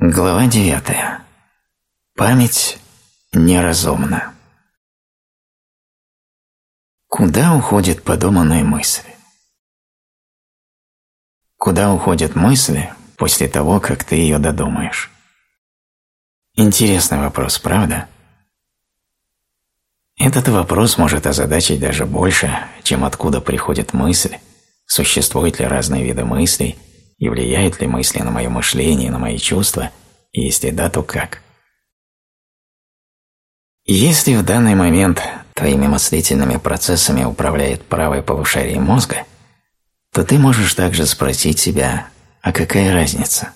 Глава 9. Память неразумна. Куда уходят подуманные мысли? Куда уходят мысли после того, как ты ее додумаешь? Интересный вопрос, правда? Этот вопрос может озадачить даже больше, чем откуда приходит мысль, существуют ли разные виды мыслей – и влияют ли мысли на мое мышление, на мои чувства, и если да, то как. Если в данный момент твоими мыслительными процессами управляет правое полушарие мозга, то ты можешь также спросить себя, а какая разница?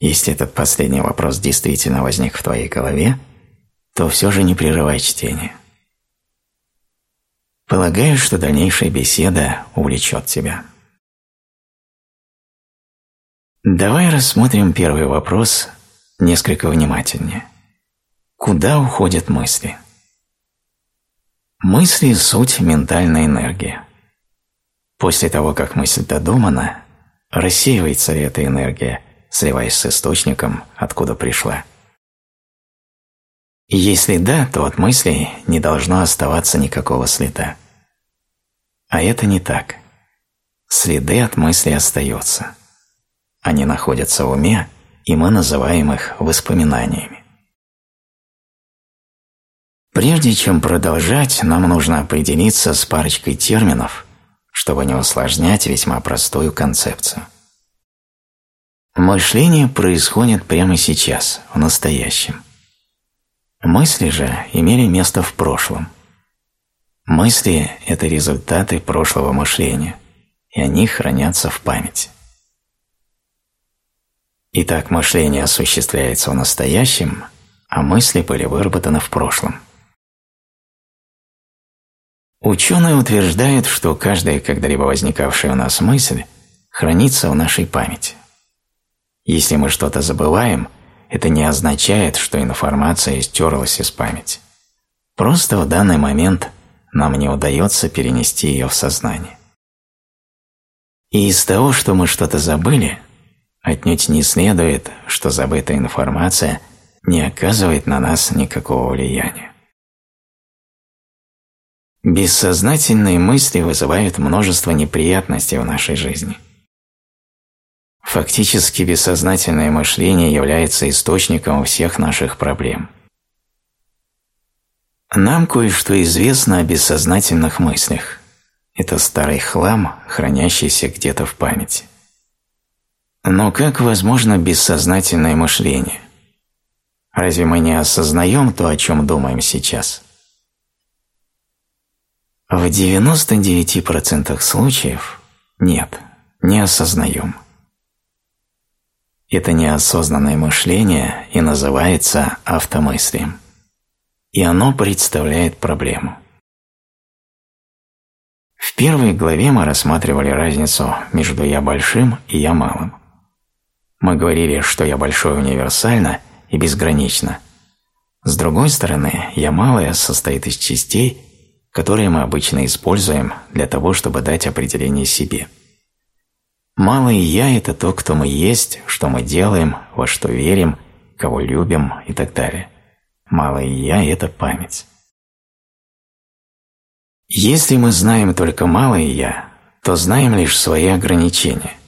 Если этот последний вопрос действительно возник в твоей голове, то все же не прерывай чтение. Полагаю, что дальнейшая беседа увлечет тебя. Давай рассмотрим первый вопрос несколько внимательнее. Куда уходят мысли? Мысли – суть ментальная энергия. После того, как мысль додумана, рассеивается эта энергия, сливаясь с источником, откуда пришла. Если да, то от мыслей не должно оставаться никакого следа. А это не так. Следы от мысли остаются. Они находятся в уме, и мы называем их воспоминаниями. Прежде чем продолжать, нам нужно определиться с парочкой терминов, чтобы не усложнять весьма простую концепцию. Мышление происходит прямо сейчас, в настоящем. Мысли же имели место в прошлом. Мысли – это результаты прошлого мышления, и они хранятся в памяти. Итак, мышление осуществляется в настоящем, а мысли были выработаны в прошлом. Ученые утверждают, что каждая когда-либо возникавшая у нас мысль хранится в нашей памяти. Если мы что-то забываем, это не означает, что информация стерлась из памяти. Просто в данный момент нам не удается перенести ее в сознание. И из того, что мы что-то забыли, Отнюдь не следует, что забытая информация не оказывает на нас никакого влияния. Бессознательные мысли вызывают множество неприятностей в нашей жизни. Фактически бессознательное мышление является источником всех наших проблем. Нам кое-что известно о бессознательных мыслях. Это старый хлам, хранящийся где-то в памяти. Но как возможно бессознательное мышление? Разве мы не осознаем то, о чем думаем сейчас? В 99% случаев нет, не осознаем. Это неосознанное мышление и называется автомыслием. И оно представляет проблему. В первой главе мы рассматривали разницу между «я большим» и «я малым». Мы говорили, что я большое универсально и безгранично. С другой стороны, я малое состоит из частей, которые мы обычно используем для того, чтобы дать определение себе. Малое «я» – это то, кто мы есть, что мы делаем, во что верим, кого любим и так далее. Малое «я» – это память. Если мы знаем только малое «я», то знаем лишь свои ограничения –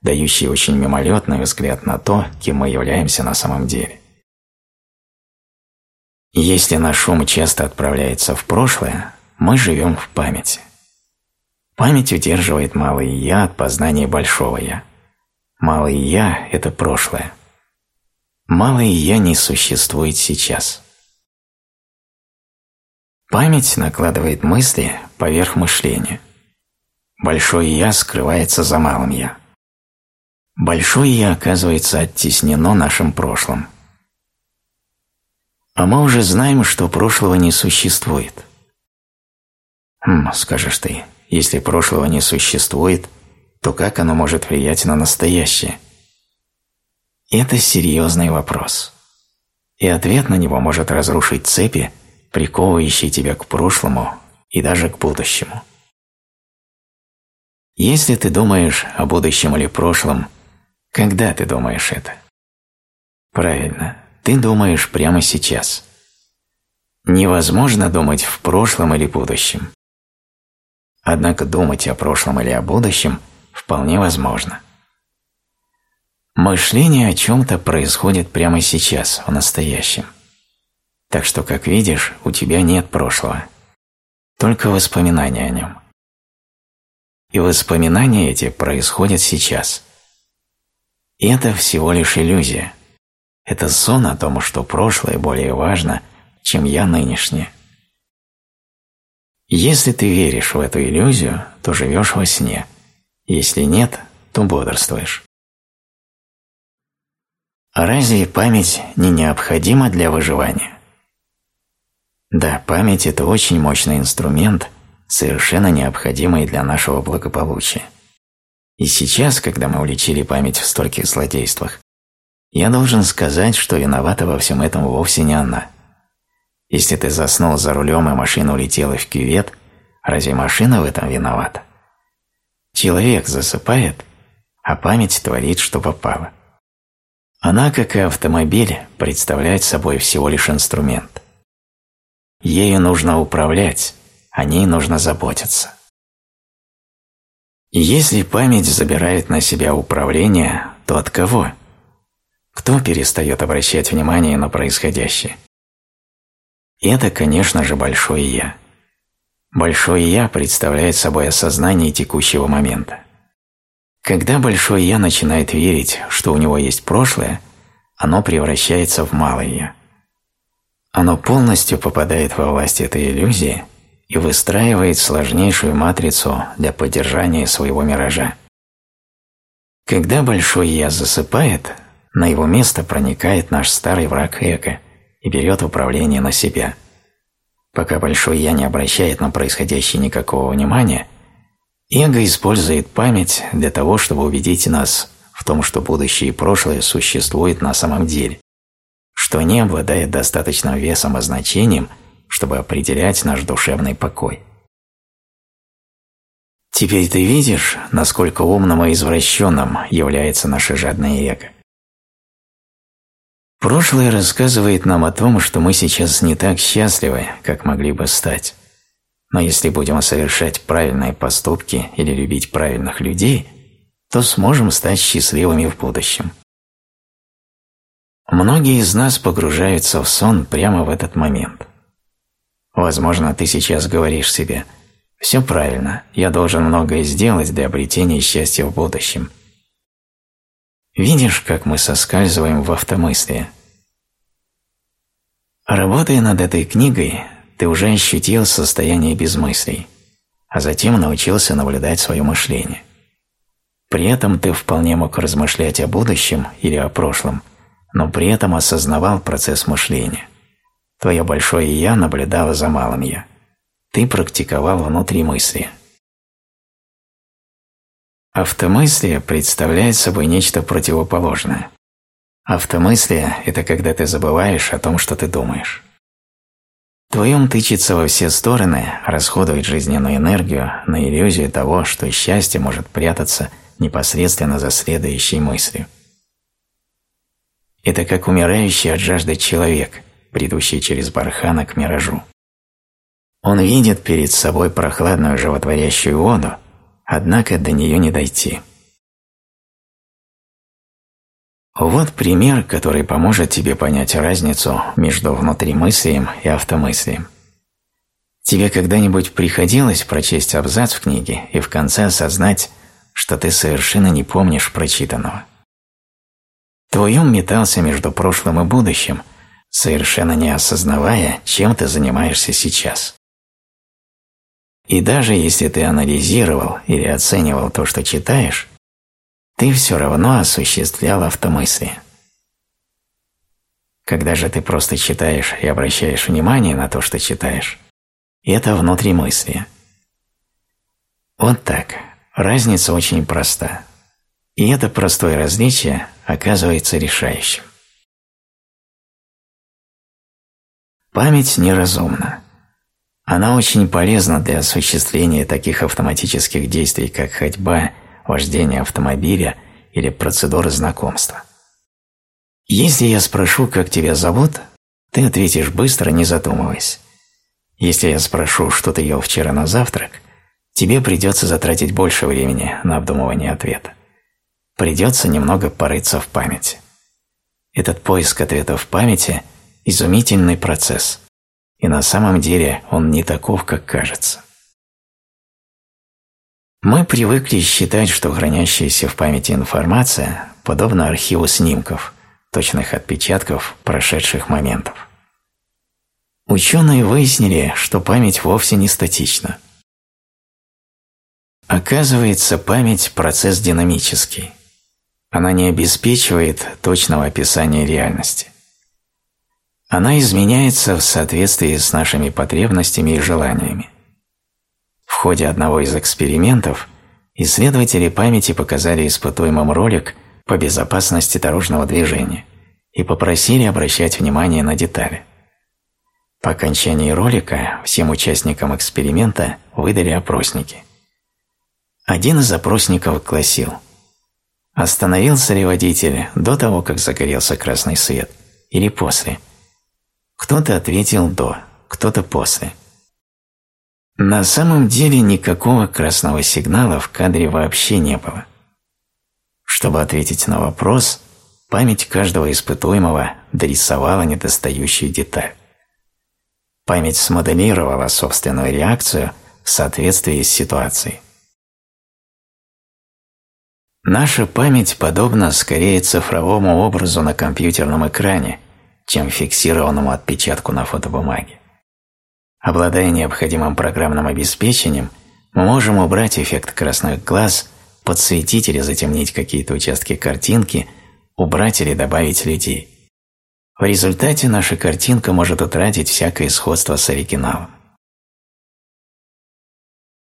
дающий очень мимолетный взгляд на то, кем мы являемся на самом деле. Если наш ум часто отправляется в прошлое, мы живем в памяти. Память удерживает малое «я» от познания большого «я». Малое «я» – это прошлое. Малое «я» не существует сейчас. Память накладывает мысли поверх мышления. Большое «я» скрывается за малым «я». Большое «я» оказывается оттеснено нашим прошлым. А мы уже знаем, что прошлого не существует. Хм, скажешь ты, если прошлого не существует, то как оно может влиять на настоящее? Это серьезный вопрос. И ответ на него может разрушить цепи, приковывающие тебя к прошлому и даже к будущему. Если ты думаешь о будущем или прошлом – когда ты думаешь это? Правильно, ты думаешь прямо сейчас. Невозможно думать в прошлом или будущем. Однако думать о прошлом или о будущем вполне возможно. Мышление о чем-то происходит прямо сейчас, в настоящем. Так что, как видишь, у тебя нет прошлого, только воспоминания о нем. И воспоминания эти происходят сейчас. Это всего лишь иллюзия. Это сон о том, что прошлое более важно, чем я нынешнее. Если ты веришь в эту иллюзию, то живешь во сне. Если нет, то бодрствуешь. А разве память не необходима для выживания? Да, память – это очень мощный инструмент, совершенно необходимый для нашего благополучия. И сейчас, когда мы уличили память в стольких злодействах, я должен сказать, что виновата во всем этом вовсе не она. Если ты заснул за рулем и машина улетела в кювет, разве машина в этом виновата? Человек засыпает, а память творит, что попало. Она, как и автомобиль, представляет собой всего лишь инструмент. Ею нужно управлять, о ней нужно заботиться. Если память забирает на себя управление, то от кого? Кто перестает обращать внимание на происходящее? это, конечно же, Большое Я. Большое Я представляет собой осознание текущего момента. Когда Большое Я начинает верить, что у него есть прошлое, оно превращается в Малое Я. Оно полностью попадает во власть этой иллюзии – и выстраивает сложнейшую матрицу для поддержания своего миража. Когда Большой Я засыпает, на его место проникает наш старый враг эго и берет управление на себя. Пока Большой Я не обращает на происходящее никакого внимания, эго использует память для того, чтобы убедить нас в том, что будущее и прошлое существует на самом деле, что не обладает достаточным весом и значением – чтобы определять наш душевный покой. Теперь ты видишь, насколько умным и извращенным является наше жадное эго. Прошлое рассказывает нам о том, что мы сейчас не так счастливы, как могли бы стать. Но если будем совершать правильные поступки или любить правильных людей, то сможем стать счастливыми в будущем. Многие из нас погружаются в сон прямо в этот момент. Возможно, ты сейчас говоришь себе «Все правильно, я должен многое сделать для обретения счастья в будущем». Видишь, как мы соскальзываем в автомыслие? Работая над этой книгой, ты уже ощутил состояние безмыслий, а затем научился наблюдать свое мышление. При этом ты вполне мог размышлять о будущем или о прошлом, но при этом осознавал процесс мышления – Твое большое «я» наблюдало за малым «я». Ты практиковал внутри мысли. Автомыслие представляет собой нечто противоположное. Автомыслие – это когда ты забываешь о том, что ты думаешь. Твой ум тычется во все стороны, расходует жизненную энергию на иллюзию того, что счастье может прятаться непосредственно за следующей мыслью. Это как умирающий от жажды человек, бредущий через бархана к миражу. Он видит перед собой прохладную животворящую воду, однако до нее не дойти. Вот пример, который поможет тебе понять разницу между внутримыслием и автомыслием. Тебе когда-нибудь приходилось прочесть абзац в книге и в конце осознать, что ты совершенно не помнишь прочитанного? Твой ум метался между прошлым и будущим – совершенно не осознавая, чем ты занимаешься сейчас. И даже если ты анализировал или оценивал то, что читаешь, ты все равно осуществлял автомыслие. Когда же ты просто читаешь и обращаешь внимание на то, что читаешь, это внутримыслие. Вот так. Разница очень проста. И это простое различие оказывается решающим. Память неразумна. Она очень полезна для осуществления таких автоматических действий, как ходьба, вождение автомобиля или процедуры знакомства. Если я спрошу, как тебя зовут, ты ответишь быстро, не задумываясь. Если я спрошу, что ты ел вчера на завтрак, тебе придется затратить больше времени на обдумывание ответа. Придется немного порыться в памяти. Этот поиск ответа в памяти – изумительный процесс, и на самом деле он не таков, как кажется. Мы привыкли считать, что хранящаяся в памяти информация подобна архиву снимков, точных отпечатков прошедших моментов. Ученые выяснили, что память вовсе не статична. Оказывается, память – процесс динамический. Она не обеспечивает точного описания реальности. Она изменяется в соответствии с нашими потребностями и желаниями. В ходе одного из экспериментов исследователи памяти показали испытуемым ролик по безопасности дорожного движения и попросили обращать внимание на детали. По окончании ролика всем участникам эксперимента выдали опросники. Один из опросников гласил «Остановился ли водитель до того, как загорелся красный свет, или после?» Кто-то ответил «до», кто-то «после». На самом деле никакого красного сигнала в кадре вообще не было. Чтобы ответить на вопрос, память каждого испытуемого дорисовала недостающую деталь. Память смоделировала собственную реакцию в соответствии с ситуацией. Наша память подобна скорее цифровому образу на компьютерном экране, чем фиксированному отпечатку на фотобумаге. Обладая необходимым программным обеспечением, мы можем убрать эффект красных глаз, подсветить или затемнить какие-то участки картинки, убрать или добавить людей. В результате наша картинка может утратить всякое сходство с оригиналом.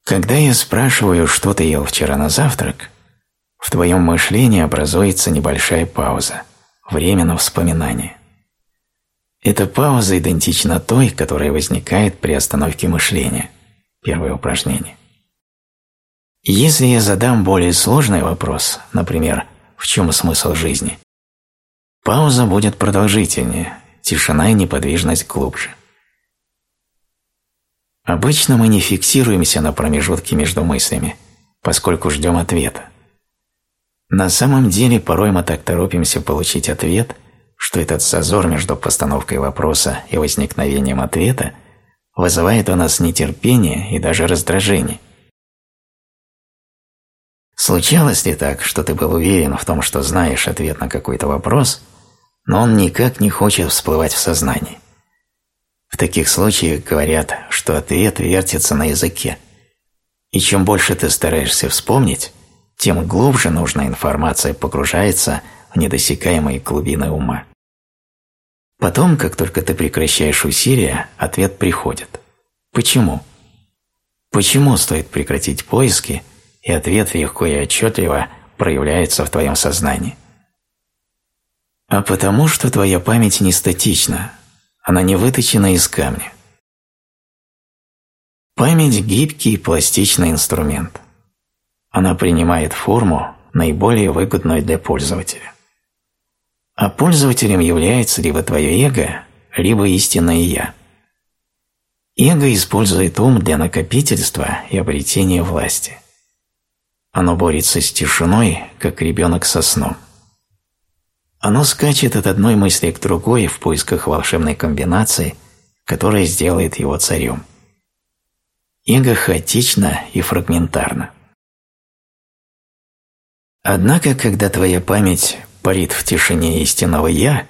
Когда я спрашиваю, что ты ел вчера на завтрак, в твоем мышлении образуется небольшая пауза, время на вспоминание. Эта пауза идентична той, которая возникает при остановке мышления. Первое упражнение. Если я задам более сложный вопрос, например, в чем смысл жизни, Пауза будет продолжительнее, тишина и неподвижность глубже. Обычно мы не фиксируемся на промежутке между мыслями, поскольку ждем ответа. На самом деле порой мы так торопимся получить ответ, что этот зазор между постановкой вопроса и возникновением ответа вызывает у нас нетерпение и даже раздражение. Случалось ли так, что ты был уверен в том, что знаешь ответ на какой-то вопрос, но он никак не хочет всплывать в сознании? В таких случаях говорят, что ответ вертится на языке. И чем больше ты стараешься вспомнить, тем глубже нужная информация погружается в недосекаемые глубины ума. Потом, как только ты прекращаешь усилия, ответ приходит. Почему? Почему стоит прекратить поиски – и ответ легко и отчетливо проявляется в твоем сознании. А потому что твоя память не статична, она не выточена из камня. Память – гибкий и пластичный инструмент. Она принимает форму, наиболее выгодную для пользователя. А пользователем является либо твое эго, либо истинное «я». Эго использует ум для накопительства и обретения власти – оно борется с тишиной, как ребенок со сном. Оно скачет от одной мысли к другой в поисках волшебной комбинации, которая сделает его царем. Эго хаотично и фрагментарно. Однако, когда твоя память парит в тишине истинного «я»,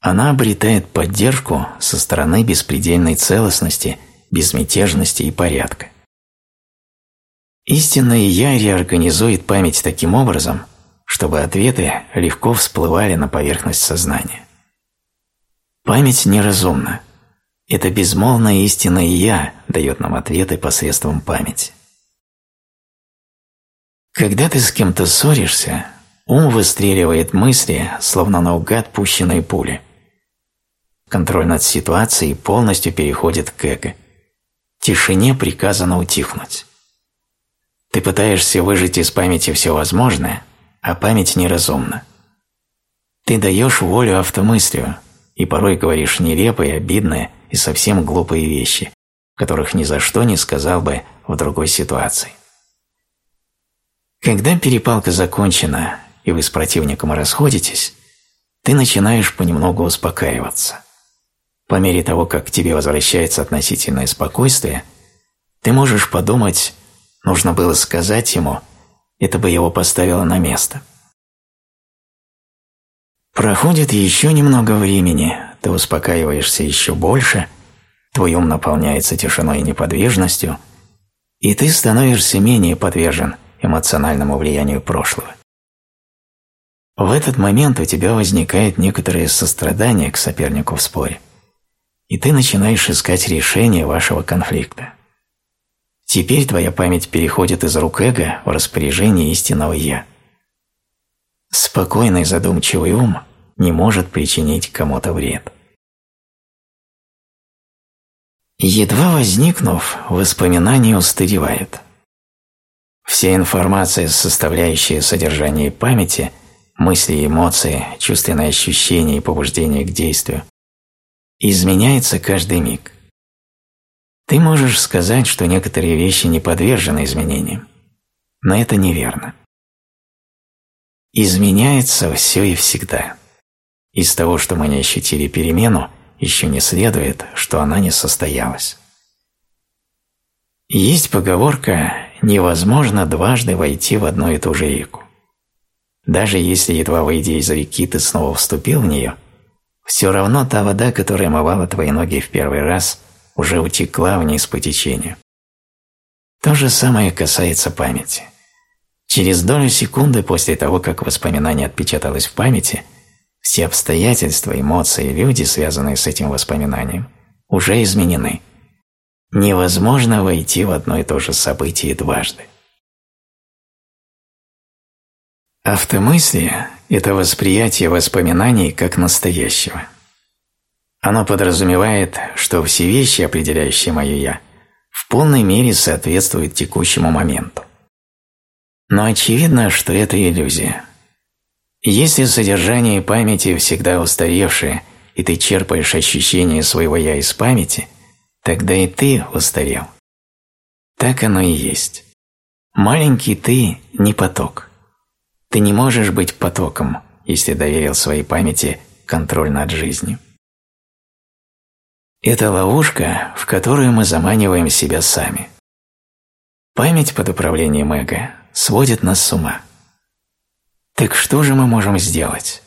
она обретает поддержку со стороны беспредельной целостности, безмятежности и порядка. Истинное «я» реорганизует память таким образом, чтобы ответы легко всплывали на поверхность сознания. Память неразумна. Это безмолвное истинное «я» дает нам ответы посредством памяти. Когда ты с кем-то ссоришься, ум выстреливает мысли, словно наугад пущенные пули. Контроль над ситуацией полностью переходит к эго. Тишине приказано утихнуть. Ты пытаешься выжать из памяти все возможное, а память неразумна. Ты даешь волю автомыслию и порой говоришь нелепые, обидные и совсем глупые вещи, которых ни за что не сказал бы в другой ситуации. Когда перепалка закончена и вы с противником расходитесь, ты начинаешь понемногу успокаиваться. По мере того, как к тебе возвращается относительное спокойствие, ты можешь подумать, нужно было сказать ему, это бы его поставило на место. Проходит еще немного времени, ты успокаиваешься еще больше, твой ум наполняется тишиной и неподвижностью, и ты становишься менее подвержен эмоциональному влиянию прошлого. В этот момент у тебя возникает некоторое сострадание к сопернику в споре, и ты начинаешь искать решение вашего конфликта. Теперь твоя память переходит из рук эго в распоряжение истинного «я». Спокойный задумчивый ум не может причинить кому-то вред. Едва возникнув, воспоминание устаревает. Вся информация, составляющая содержание памяти, мысли, эмоции, чувственные ощущения и побуждения к действию, изменяется каждый миг. Ты можешь сказать, что некоторые вещи не подвержены изменениям, но это неверно. Изменяется все и всегда. Из того, что мы не ощутили перемену, еще не следует, что она не состоялась. Есть поговорка «невозможно дважды войти в одну и ту же реку». Даже если, едва выйдя из реки, ты снова вступил в нее, все равно та вода, которая омывала твои ноги в первый раз, уже утекла вниз по течению. То же самое касается памяти. Через долю секунды после того, как воспоминание отпечаталось в памяти, все обстоятельства, эмоции, люди, связанные с этим воспоминанием, уже изменены. Невозможно войти в одно и то же событие дважды. Автомыслие – это восприятие воспоминаний как настоящего. Оно подразумевает, что все вещи, определяющие мое «я», в полной мере соответствуют текущему моменту. Но очевидно, что это иллюзия. Если содержание памяти всегда устаревшее, и ты черпаешь ощущение своего «я» из памяти, тогда и ты устарел. Так оно и есть. Маленький ты – не поток. Ты не можешь быть потоком, если доверил своей памяти контроль над жизнью. Это ловушка, в которую мы заманиваем себя сами. Память под управлением эго сводит нас с ума. Так что же мы можем сделать?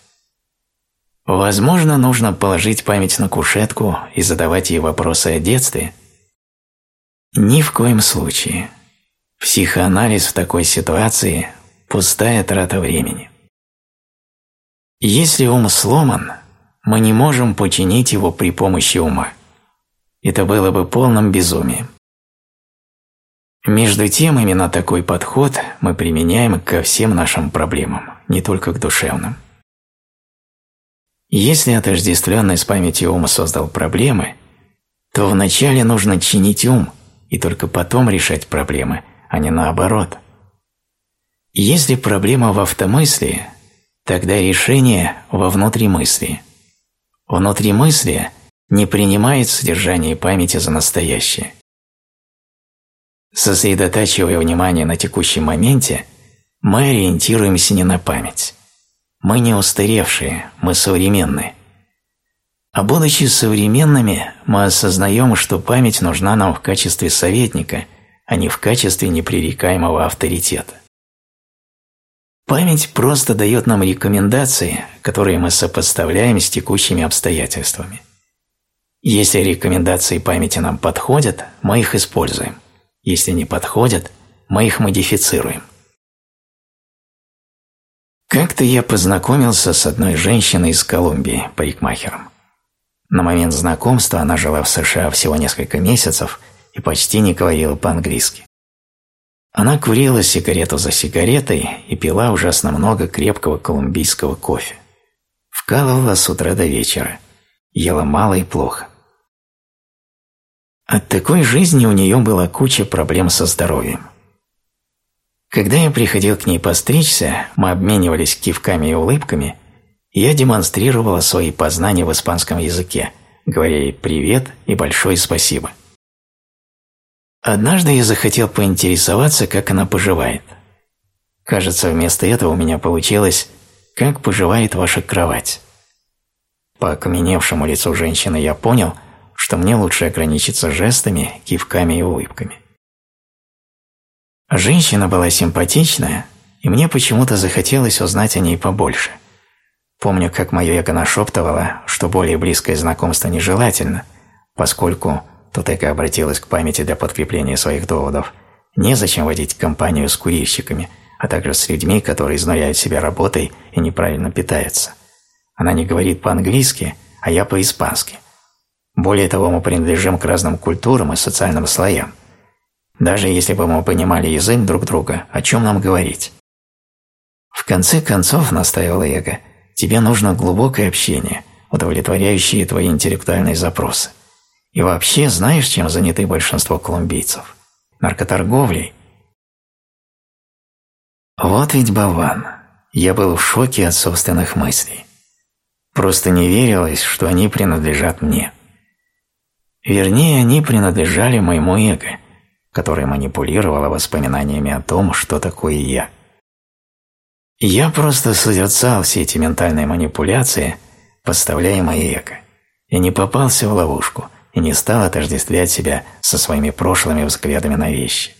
Возможно, нужно положить память на кушетку и задавать ей вопросы о детстве? Ни в коем случае. Психоанализ в такой ситуации пустая трата времени. Если ум сломан, мы не можем починить его при помощи ума. Это было бы полным безумием. Между тем, именно такой подход мы применяем ко всем нашим проблемам, не только к душевным. Если отождествленный с памятью ума создал проблемы, то вначале нужно чинить ум и только потом решать проблемы, а не наоборот. Если проблема в автомыслии, тогда решение во внутримыслии. Внутримыслие не принимает содержание памяти за настоящее. Сосредотачивая внимание на текущем моменте, мы ориентируемся не на память. Мы не устаревшие, мы современные. А будучи современными, мы осознаем, что память нужна нам в качестве советника, а не в качестве непререкаемого авторитета. Память просто дает нам рекомендации, которые мы сопоставляем с текущими обстоятельствами. Если рекомендации памяти нам подходят, мы их используем. Если не подходят, мы их модифицируем. Как-то я познакомился с одной женщиной из Колумбии, парикмахером. На момент знакомства она жила в США всего несколько месяцев и почти не говорила по-английски. Она курила сигарету за сигаретой и пила ужасно много крепкого колумбийского кофе. Вкалывала с утра до вечера. Ела мало и плохо. От такой жизни у нее была куча проблем со здоровьем. Когда я приходил к ней постричься, мы обменивались кивками и улыбками, я демонстрировала свои познания в испанском языке, говоря ей «привет» и «большое спасибо». Однажды я захотел поинтересоваться, как она поживает. Кажется, вместо этого у меня получилось «Как поживает ваша кровать?». По окаменевшему лицу женщины я понял, что мне лучше ограничиться жестами, кивками и улыбками. Женщина была симпатичная, и мне почему-то захотелось узнать о ней побольше. Помню, как мое эго нашептывало, что более близкое знакомство нежелательно, поскольку, тут эго обратилась к памяти для подкрепления своих доводов, незачем водить компанию с курильщиками, а также с людьми, которые изнуряют себя работой и неправильно питаются. Она не говорит по-английски, а я по-испански. Более того, мы принадлежим к разным культурам и социальным слоям. Даже если бы мы понимали язык друг друга, о чем нам говорить? В конце концов, настаивал эго, тебе нужно глубокое общение, удовлетворяющее твои интеллектуальные запросы. И вообще, знаешь, чем заняты большинство колумбийцев? Наркоторговлей. Вот ведь болван. Я был в шоке от собственных мыслей. Просто не верилось, что они принадлежат мне. Вернее, они принадлежали моему эго, которое манипулировало воспоминаниями о том, что такое я. Я просто созерцал все эти ментальные манипуляции, подставляемые эго, и не попался в ловушку, и не стал отождествлять себя со своими прошлыми взглядами на вещи.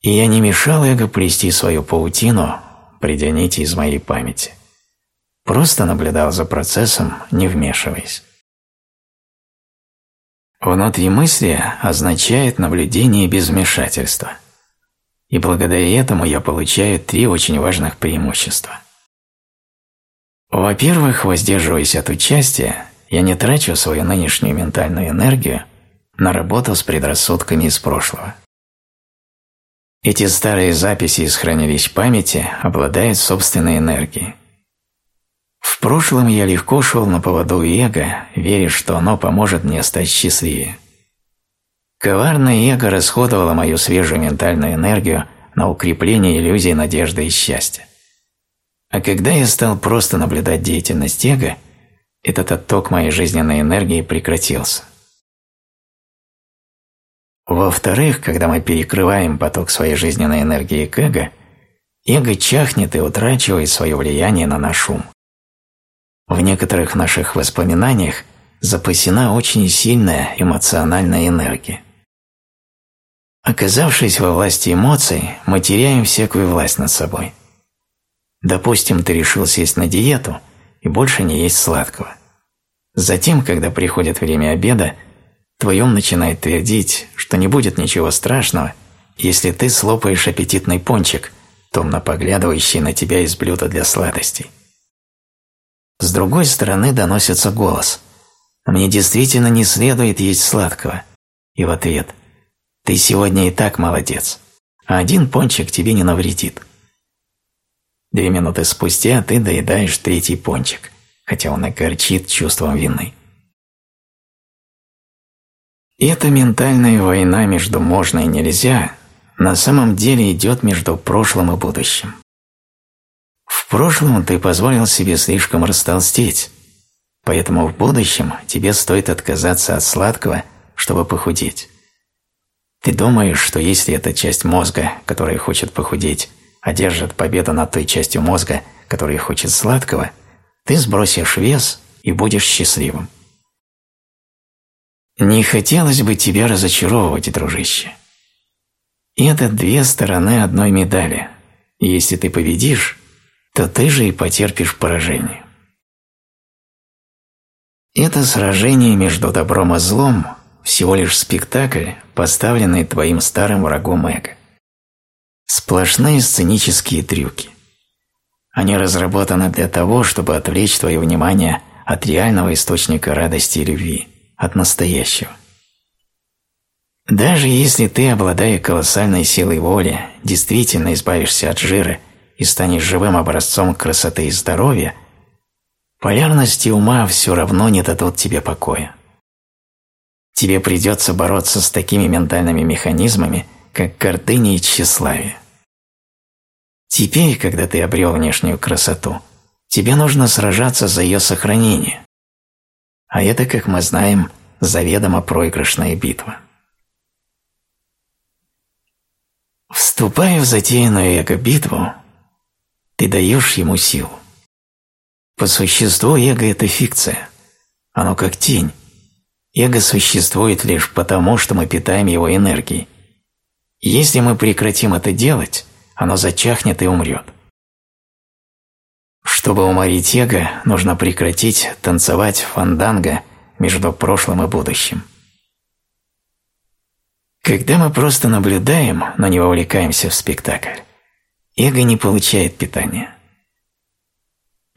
И я не мешал эго плести свою паутину, придя нити из моей памяти. Просто наблюдал за процессом, не вмешиваясь. Внутри мысли означает наблюдение без вмешательства. И благодаря этому я получаю три очень важных преимущества. Во-первых, воздерживаясь от участия, я не трачу свою нынешнюю ментальную энергию на работу с предрассудками из прошлого. Эти старые записи из хранилищ памяти обладают собственной энергией. В прошлом я легко шел на поводу эго, веря, что оно поможет мне стать счастливее. Коварное эго расходовало мою свежую ментальную энергию на укрепление иллюзий надежды и счастья. А когда я стал просто наблюдать деятельность эго, этот отток моей жизненной энергии прекратился. Во-вторых, когда мы перекрываем поток своей жизненной энергии к эго, эго чахнет и утрачивает свое влияние на наш ум. В некоторых наших воспоминаниях запасена очень сильная эмоциональная энергия. Оказавшись во власти эмоций, мы теряем всякую власть над собой. Допустим, ты решил сесть на диету и больше не есть сладкого. Затем, когда приходит время обеда, твой ум начинает твердить, что не будет ничего страшного, если ты слопаешь аппетитный пончик, томно поглядывающий на тебя из блюда для сладостей. С другой стороны доносится голос «Мне действительно не следует есть сладкого». И в ответ – ты сегодня и так молодец, а один пончик тебе не навредит. Две минуты спустя ты доедаешь третий пончик, хотя он и горчит чувством вины. Эта ментальная война между «можно» и «нельзя» на самом деле идет между прошлым и будущим. В прошлом ты позволил себе слишком растолстеть, поэтому в будущем тебе стоит отказаться от сладкого, чтобы похудеть. Ты думаешь, что если эта часть мозга, которая хочет похудеть, одержит победу над той частью мозга, которая хочет сладкого, ты сбросишь вес и будешь счастливым. Не хотелось бы тебя разочаровывать, дружище. Это две стороны одной медали. Если ты победишь, то ты же и потерпишь поражение. Это сражение между добром и злом всего лишь спектакль, поставленный твоим старым врагом эго. Сплошные сценические трюки. Они разработаны для того, чтобы отвлечь твое внимание от реального источника радости и любви, от настоящего. Даже если ты, обладая колоссальной силой воли, действительно избавишься от жира и станешь живым образцом красоты и здоровья, полярности ума все равно не дадут тебе покоя тебе придется бороться с такими ментальными механизмами, как гордыня и тщеславие. Теперь, когда ты обрел внешнюю красоту, тебе нужно сражаться за ее сохранение. А это, как мы знаем, заведомо проигрышная битва. Вступая в затеянную эго-битву, ты даешь ему силу. По существу эго – это фикция. Оно как тень. Эго существует лишь потому, что мы питаем его энергией. Если мы прекратим это делать, оно зачахнет и умрет. Чтобы уморить эго, нужно прекратить танцевать фанданго между прошлым и будущим. Когда мы просто наблюдаем, но не вовлекаемся в спектакль, эго не получает питания.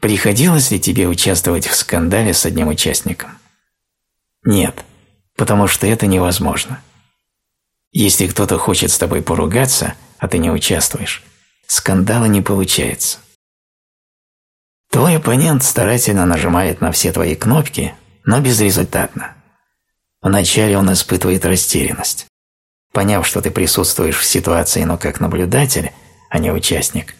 Приходилось ли тебе участвовать в скандале с одним участником? Нет, потому что это невозможно. Если кто-то хочет с тобой поругаться, а ты не участвуешь, скандала не получается. Твой оппонент старательно нажимает на все твои кнопки, но безрезультатно. Вначале он испытывает растерянность. Поняв, что ты присутствуешь в ситуации, но как наблюдатель, а не участник,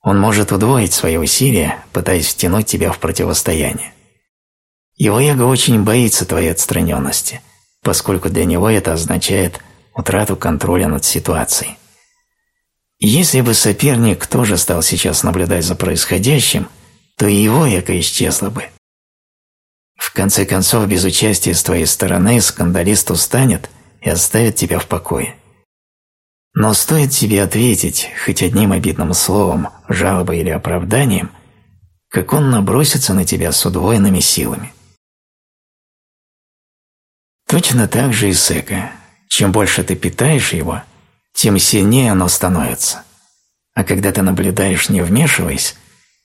он может удвоить свои усилия, пытаясь втянуть тебя в противостояние. Его эго очень боится твоей отстраненности, поскольку для него это означает утрату контроля над ситуацией. Если бы соперник тоже стал сейчас наблюдать за происходящим, то и его эго исчезло бы. В конце концов, без участия с твоей стороны скандалист устанет и оставит тебя в покое. Но стоит тебе ответить хоть одним обидным словом, жалобой или оправданием, как он набросится на тебя с удвоенными силами. Точно так же и с эго. Чем больше ты питаешь его, тем сильнее оно становится. А когда ты наблюдаешь, не вмешиваясь,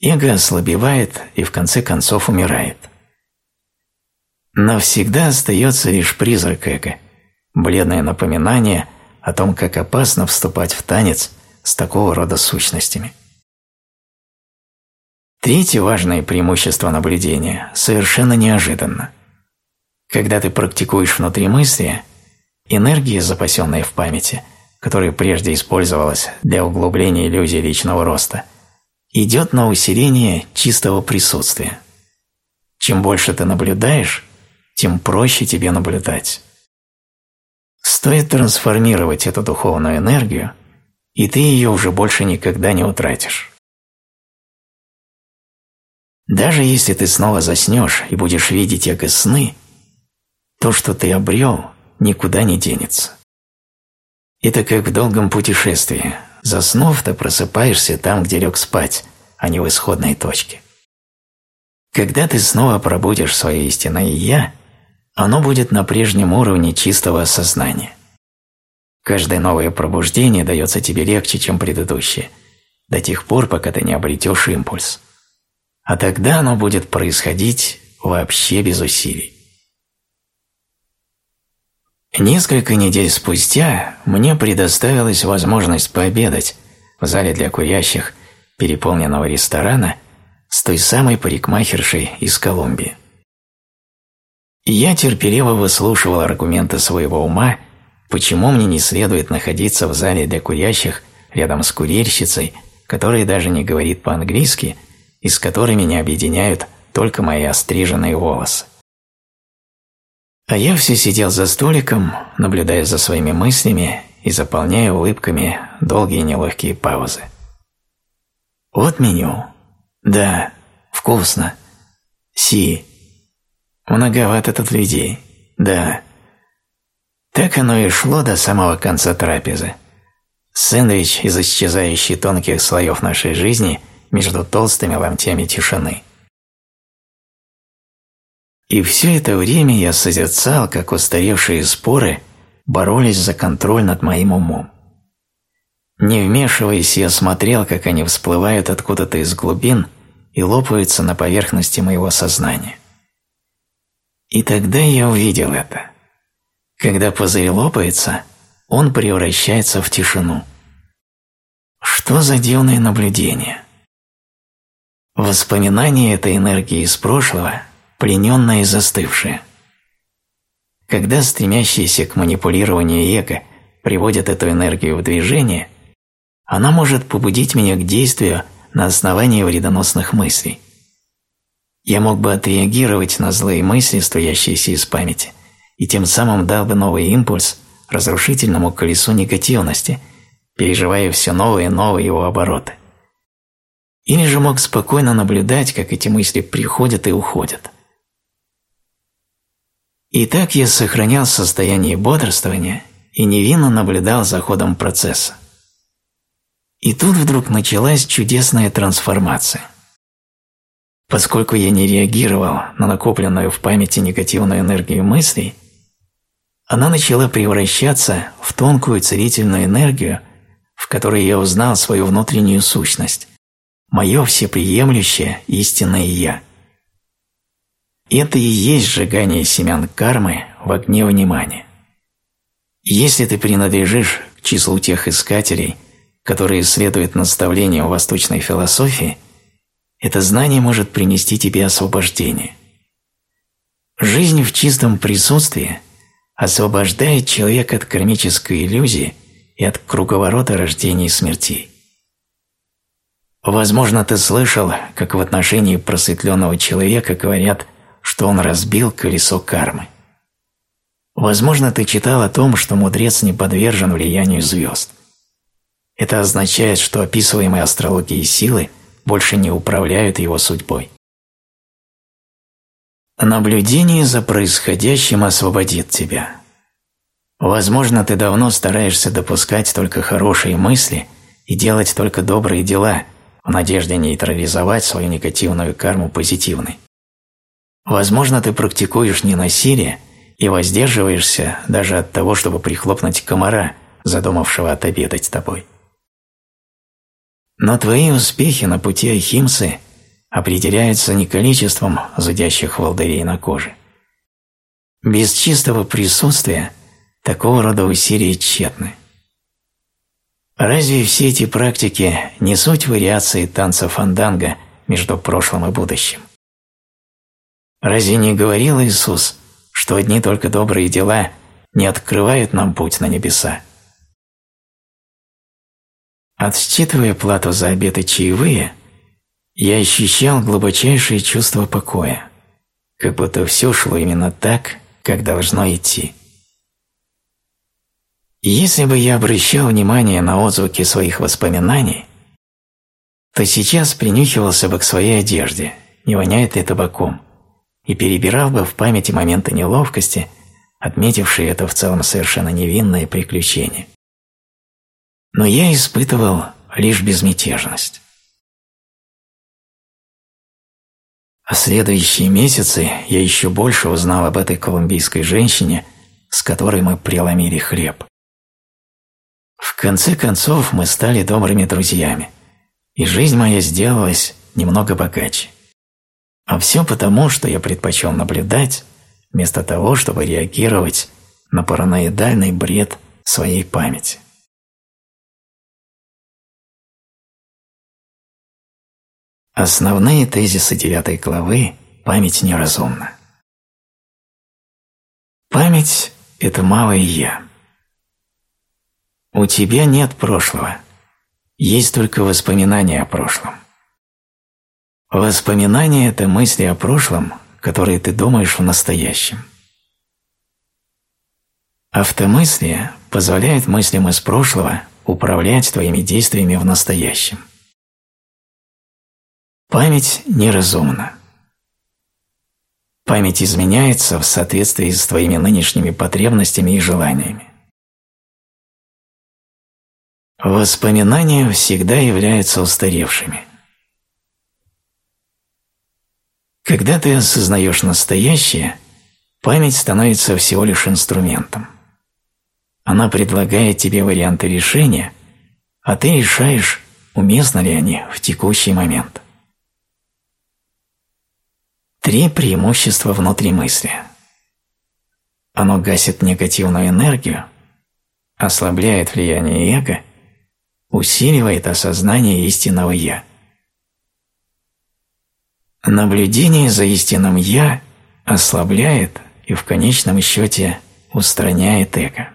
эго ослабевает и в конце концов умирает. Но всегда остается лишь призрак эго, бледное напоминание о том, как опасно вступать в танец с такого рода сущностями. Третье важное преимущество наблюдения совершенно неожиданно. Когда ты практикуешь внутримыслие, энергия, запасенная в памяти, которая прежде использовалась для углубления иллюзии личного роста, идет на усиление чистого присутствия. Чем больше ты наблюдаешь, тем проще тебе наблюдать. Стоит трансформировать эту духовную энергию, и ты ее уже больше никогда не утратишь. Даже если ты снова заснешь и будешь видеть эго сны, то, что ты обрел, никуда не денется. Это как в долгом путешествии. Заснув, ты просыпаешься там, где лег спать, а не в исходной точке. Когда ты снова пробудешь свое истинное «я», оно будет на прежнем уровне чистого сознания. Каждое новое пробуждение дается тебе легче, чем предыдущее, до тех пор, пока ты не обретешь импульс. А тогда оно будет происходить вообще без усилий. Несколько недель спустя мне предоставилась возможность пообедать в зале для курящих переполненного ресторана с той самой парикмахершей из Колумбии. Я терпеливо выслушивал аргументы своего ума, почему мне не следует находиться в зале для курящих рядом с курильщицей, которая даже не говорит по-английски и с которой меня объединяют только мои остриженные волосы. А я все сидел за столиком, наблюдая за своими мыслями и заполняя улыбками долгие неловкие паузы. Вот меню. Да, вкусно. Си, Многовато тут людей. Да. Так оно и шло до самого конца трапезы. Сэндвич из исчезающей тонких слоев нашей жизни между толстыми ломтями тишины. И все это время я созерцал, как устаревшие споры боролись за контроль над моим умом. Не вмешиваясь, я смотрел, как они всплывают откуда-то из глубин и лопаются на поверхности моего сознания. И тогда я увидел это. Когда пузырь лопается, он превращается в тишину. Что за дивное наблюдение? Воспоминание этой энергии из прошлого, плененное и застывшее. Когда стремящиеся к манипулированию эго приводят эту энергию в движение, она может побудить меня к действию на основании вредоносных мыслей, я мог бы отреагировать на злые мысли, струящиеся из памяти, и тем самым дал бы новый импульс разрушительному колесу негативности, переживая все новые и новые его обороты. Или же мог спокойно наблюдать, как эти мысли приходят и уходят. И так я сохранял состояние бодрствования и невинно наблюдал за ходом процесса. И тут вдруг началась чудесная трансформация. Поскольку я не реагировал на накопленную в памяти негативную энергию мыслей, она начала превращаться в тонкую целительную энергию, в которой я узнал свою внутреннюю сущность, мое всеприемлющее истинное «Я». Это и есть сжигание семян кармы в огне внимания. Если ты принадлежишь к числу тех искателей, которые следуют наставлениям восточной философии – это знание может принести тебе освобождение. Жизнь в чистом присутствии освобождает человека от кармической иллюзии и от круговорота рождений и смертей. Возможно, ты слышал, как в отношении просветленного человека говорят, что он разбил колесо кармы. Возможно, ты читал о том, что мудрец не подвержен влиянию звезд. Это означает, что описываемые астрологией силы – больше не управляют его судьбой. Наблюдение за происходящим освободит тебя. Возможно, ты давно стараешься допускать только хорошие мысли и делать только добрые дела в надежде нейтрализовать свою негативную карму позитивной. Возможно, ты практикуешь ненасилие и воздерживаешься даже от того, чтобы прихлопнуть комара, задумавшего отобедать тобой. Но твои успехи на пути Ахимсы определяются не количеством зудящих волдырей на коже. Без чистого присутствия такого рода усилия тщетны. Разве все эти практики не суть вариации танца фанданга между прошлым и будущим? Разве не говорил Иисус, что одни только добрые дела не открывают нам путь на небеса? Отсчитывая плату за обед чаевые, я ощущал глубочайшее чувство покоя, как будто все шло именно так, как должно идти. Если бы я обращал внимание на отзвуки своих воспоминаний, то сейчас принюхивался бы к своей одежде, не воняет ли табаком, и перебирал бы в памяти моменты неловкости, отметившие это в целом совершенно невинное приключение но я испытывал лишь безмятежность. А следующие месяцы я еще больше узнал об этой колумбийской женщине, с которой мы преломили хлеб. В конце концов мы стали добрыми друзьями, и жизнь моя сделалась немного богаче. А все потому, что я предпочел наблюдать, вместо того, чтобы реагировать на параноидальный бред своей памяти. Основные тезисы девятой главы «Память неразумна». Память – это малое «я». У тебя нет прошлого, есть только воспоминания о прошлом. Воспоминания – это мысли о прошлом, которые ты думаешь в настоящем. Автомыслие позволяет мыслям из прошлого управлять твоими действиями в настоящем. Память неразумна. Память изменяется в соответствии с твоими нынешними потребностями и желаниями. Воспоминания всегда являются устаревшими. Когда ты осознаешь настоящее, память становится всего лишь инструментом. Она предлагает тебе варианты решения, а ты решаешь, уместны ли они в текущий момент. Три преимущества внутри мысли. Оно гасит негативную энергию, ослабляет влияние эго, усиливает осознание истинного «я». Наблюдение за истинным «я» ослабляет и в конечном счете устраняет эго.